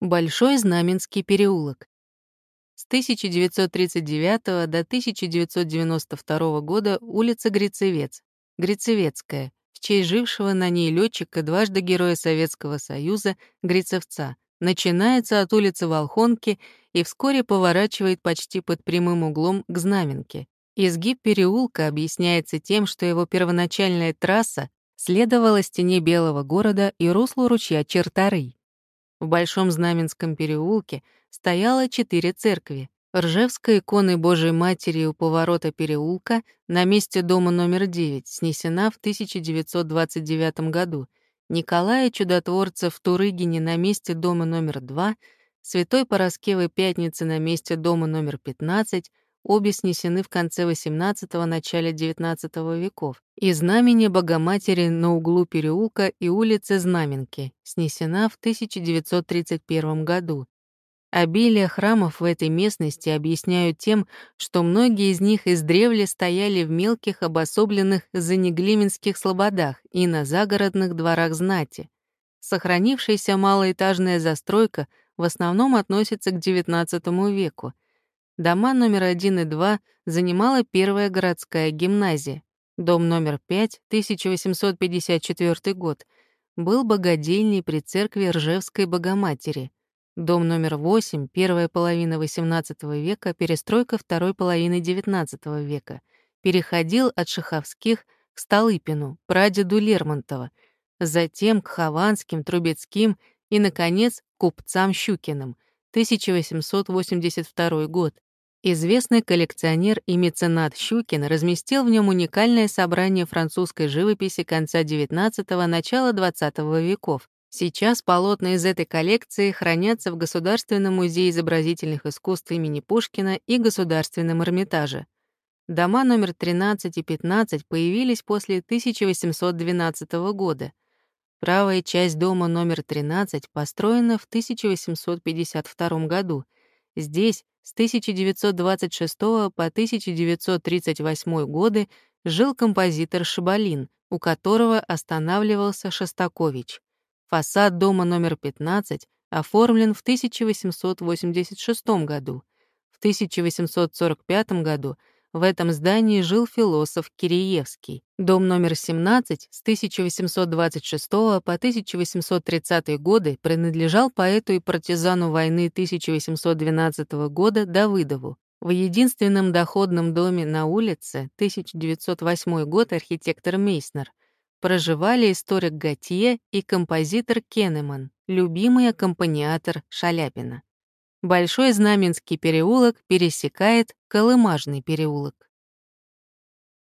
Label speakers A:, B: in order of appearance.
A: Большой Знаменский переулок. С 1939 до 1992 года улица Грицевец, Грицевецкая, в честь жившего на ней летчика дважды Героя Советского Союза Грицевца, начинается от улицы Волхонки и вскоре поворачивает почти под прямым углом к Знаменке. Изгиб переулка объясняется тем, что его первоначальная трасса следовала стене Белого города и руслу ручья Чертары. В Большом Знаменском переулке стояло четыре церкви. Ржевская икона Божией Матери у поворота переулка на месте дома номер 9 снесена в 1929 году, Николая Чудотворца в Турыгине на месте дома номер 2, Святой Пороскевой Пятницы на месте дома номер 15, обе снесены в конце XVIII – начале XIX веков, и знамение Богоматери на углу переулка и улицы Знаменки, снесена в 1931 году. Обилие храмов в этой местности объясняют тем, что многие из них издревле стояли в мелких обособленных занеглименских слободах и на загородных дворах знати. Сохранившаяся малоэтажная застройка в основном относится к XIX веку, Дома номер 1 и 2 занимала первая городская гимназия. Дом номер 5, 1854 год, был богадельней при церкви Ржевской Богоматери. Дом номер 8, первая половина XVIII века, перестройка второй половины XIX века, переходил от Шаховских к Столыпину, прадеду Лермонтова, затем к Хованским, Трубецким и, наконец, купцам Щукиным, 1882 год. Известный коллекционер и меценат Щукин разместил в нем уникальное собрание французской живописи конца XIX – начала XX веков. Сейчас полотна из этой коллекции хранятся в Государственном музее изобразительных искусств имени Пушкина и Государственном Эрмитаже. Дома номер 13 и 15 появились после 1812 года. Правая часть дома номер 13 построена в 1852 году. Здесь с 1926 по 1938 годы жил композитор Шабалин, у которого останавливался Шостакович. Фасад дома номер 15 оформлен в 1886 году. В 1845 году в этом здании жил философ Киреевский. Дом номер 17 с 1826 по 1830 годы принадлежал поэту и партизану войны 1812 года Давыдову. В единственном доходном доме на улице 1908 год архитектор Мейснер проживали историк Готье и композитор Кеннеман, любимый аккомпаниатор Шаляпина. Большой Знаменский переулок пересекает Колымажный переулок.